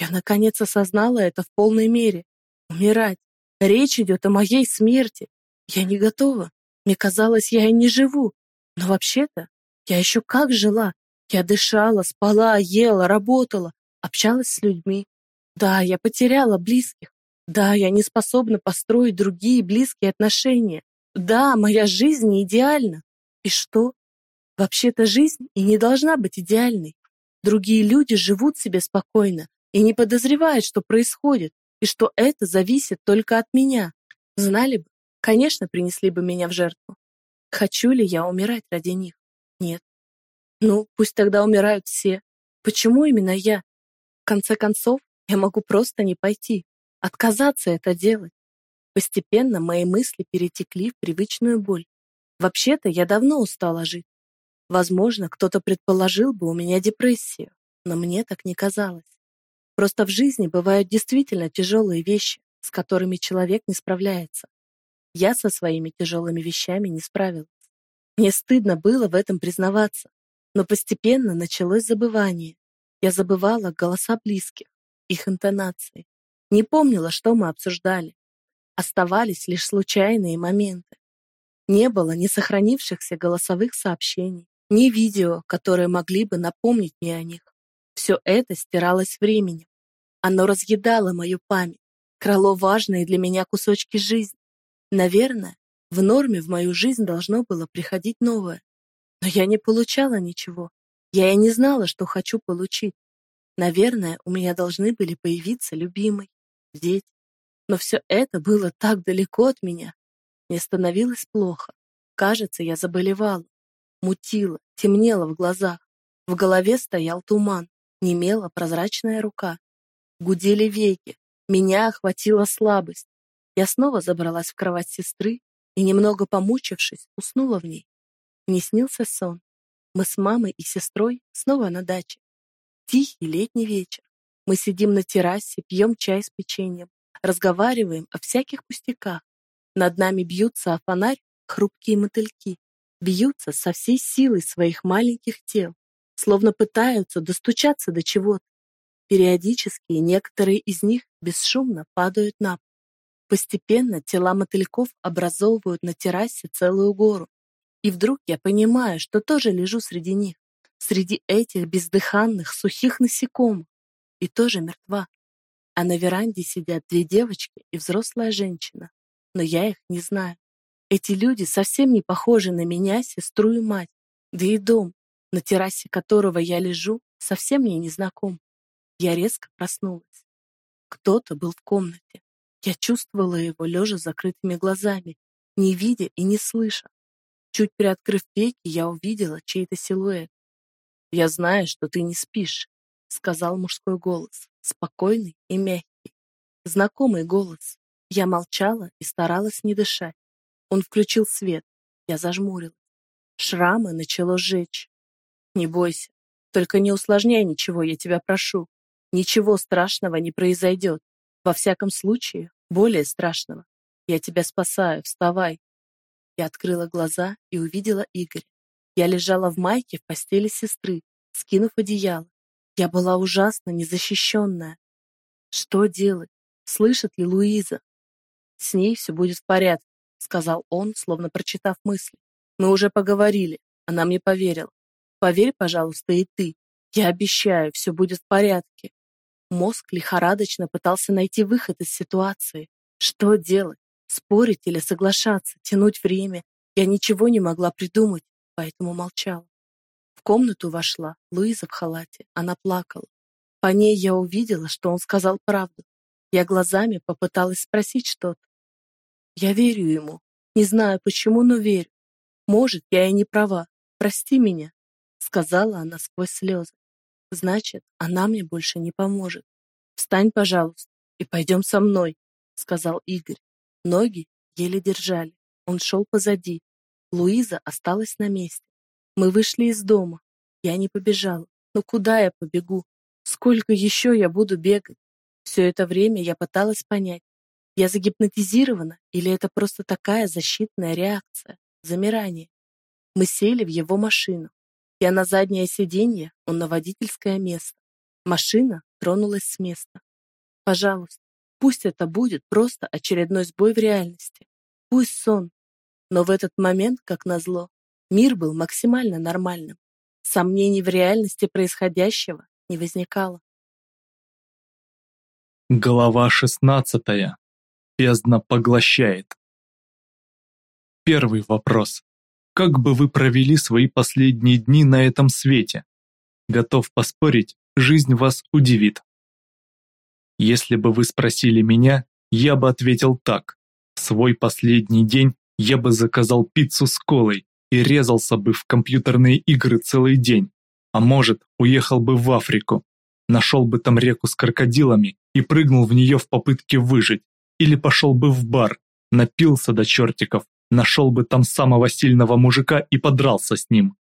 Я наконец осознала это в полной мере. Умирать. Речь идет о моей смерти. Я не готова. Мне казалось, я и не живу. Но вообще-то я еще как жила. Я дышала, спала, ела, работала, общалась с людьми. Да, я потеряла близких. Да, я не способна построить другие близкие отношения. Да, моя жизнь не идеальна. И что? Вообще-то жизнь и не должна быть идеальной. Другие люди живут себе спокойно и не подозревают, что происходит, и что это зависит только от меня. Знали бы, конечно, принесли бы меня в жертву. Хочу ли я умирать ради них? Нет. Ну, пусть тогда умирают все. Почему именно я? В конце концов, я могу просто не пойти, отказаться это делать. Постепенно мои мысли перетекли в привычную боль. Вообще-то я давно устала жить. Возможно, кто-то предположил бы у меня депрессию, но мне так не казалось. Просто в жизни бывают действительно тяжелые вещи, с которыми человек не справляется. Я со своими тяжелыми вещами не справилась. Мне стыдно было в этом признаваться, но постепенно началось забывание. Я забывала голоса близких, их интонации. Не помнила, что мы обсуждали. Оставались лишь случайные моменты. Не было ни сохранившихся голосовых сообщений, ни видео, которые могли бы напомнить мне о них. Все это стиралось временем. Оно разъедало мою память, крало важные для меня кусочки жизни. Наверное, в норме в мою жизнь должно было приходить новое. Но я не получала ничего. Я и не знала, что хочу получить. Наверное, у меня должны были появиться любимый, дети. Но все это было так далеко от меня. Мне становилось плохо. Кажется, я заболевала. Мутила, темнело в глазах. В голове стоял туман, немела прозрачная рука. Гудели веки. Меня охватила слабость. Я снова забралась в кровать сестры и, немного помучившись, уснула в ней. Мне снился сон. Мы с мамой и сестрой снова на даче. Тихий летний вечер. Мы сидим на террасе, пьем чай с печеньем, разговариваем о всяких пустяках. Над нами бьются о фонарь хрупкие мотыльки, бьются со всей силой своих маленьких тел, словно пытаются достучаться до чего-то. Периодически некоторые из них бесшумно падают на пол. Постепенно тела мотыльков образовывают на террасе целую гору. И вдруг я понимаю, что тоже лежу среди них, среди этих бездыханных, сухих насекомых, и тоже мертва. А на веранде сидят две девочки и взрослая женщина, но я их не знаю. Эти люди совсем не похожи на меня, сестру и мать, да и дом, на террасе которого я лежу, совсем мне не знаком. Я резко проснулась. Кто-то был в комнате. Я чувствовала его, лежа с закрытыми глазами, не видя и не слыша. Чуть приоткрыв веки, я увидела чей-то силуэт. «Я знаю, что ты не спишь», — сказал мужской голос, спокойный и мягкий. Знакомый голос. Я молчала и старалась не дышать. Он включил свет. Я зажмурилась. Шрамы начало сжечь. «Не бойся. Только не усложняй ничего, я тебя прошу. Ничего страшного не произойдет. Во всяком случае, более страшного. Я тебя спасаю, вставай. Я открыла глаза и увидела Игоря. Я лежала в майке в постели сестры, скинув одеяло. Я была ужасно незащищенная. Что делать? Слышит ли Луиза? С ней все будет в порядке, сказал он, словно прочитав мысли. Мы уже поговорили, она мне поверила. Поверь, пожалуйста, и ты. Я обещаю, все будет в порядке. Мозг лихорадочно пытался найти выход из ситуации. Что делать? Спорить или соглашаться, тянуть время? Я ничего не могла придумать, поэтому молчала. В комнату вошла Луиза в халате. Она плакала. По ней я увидела, что он сказал правду. Я глазами попыталась спросить что-то. Я верю ему. Не знаю почему, но верю. Может, я и не права. Прости меня, сказала она сквозь слезы. Значит, она мне больше не поможет. Встань, пожалуйста, и пойдем со мной, сказал Игорь. Ноги еле держали. Он шел позади. Луиза осталась на месте. Мы вышли из дома. Я не побежала. Но куда я побегу? Сколько еще я буду бегать? Все это время я пыталась понять, я загипнотизирована или это просто такая защитная реакция, замирание. Мы сели в его машину. Я на заднее сиденье, он на водительское место. Машина тронулась с места. Пожалуйста, пусть это будет просто очередной сбой в реальности. Пусть сон. Но в этот момент, как назло, мир был максимально нормальным. Сомнений в реальности происходящего не возникало. Глава шестнадцатая. Бездна поглощает. Первый вопрос. Как бы вы провели свои последние дни на этом свете? Готов поспорить, жизнь вас удивит. Если бы вы спросили меня, я бы ответил так. В свой последний день я бы заказал пиццу с колой и резался бы в компьютерные игры целый день. А может, уехал бы в Африку, нашел бы там реку с крокодилами и прыгнул в нее в попытке выжить. Или пошел бы в бар, напился до чертиков, нашел бы там самого сильного мужика и подрался с ним.